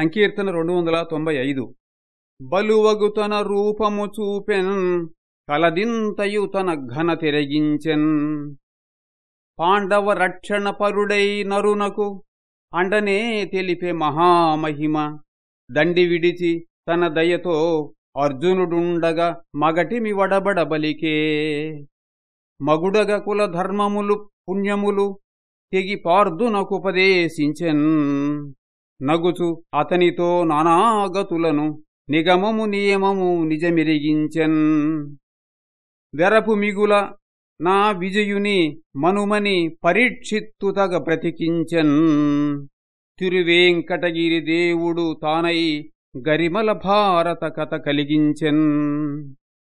సంకీర్తన రెండు వందల తొంభై ఐదు. బలువగు తన రూపము చూపెన్ కలదింతయు తన ఘన తిరగించెన్. పాండవ రక్షణ పరుడై నరునకు అండనే తెలిపే మహామహిమ. దండి విడిచి తన దయతో అర్జునుడుండగా మగటిమి వడబడబలికే. మగుడగ కుల ధర్మములు పుణ్యములు తెగి పార్దునకుపదేశించెన్ నగుచు అతనితో నానాగతులను నిగమము నియమము నిజమిరిగించెన్. వెరపు మిగుల నా విజయుని మనుమని పరీక్షిత్తుతగ బ్రతికించెన్. తిరువేంకటగిరి దేవుడు తానై గరిమల భారత కథ కలిగించెన్.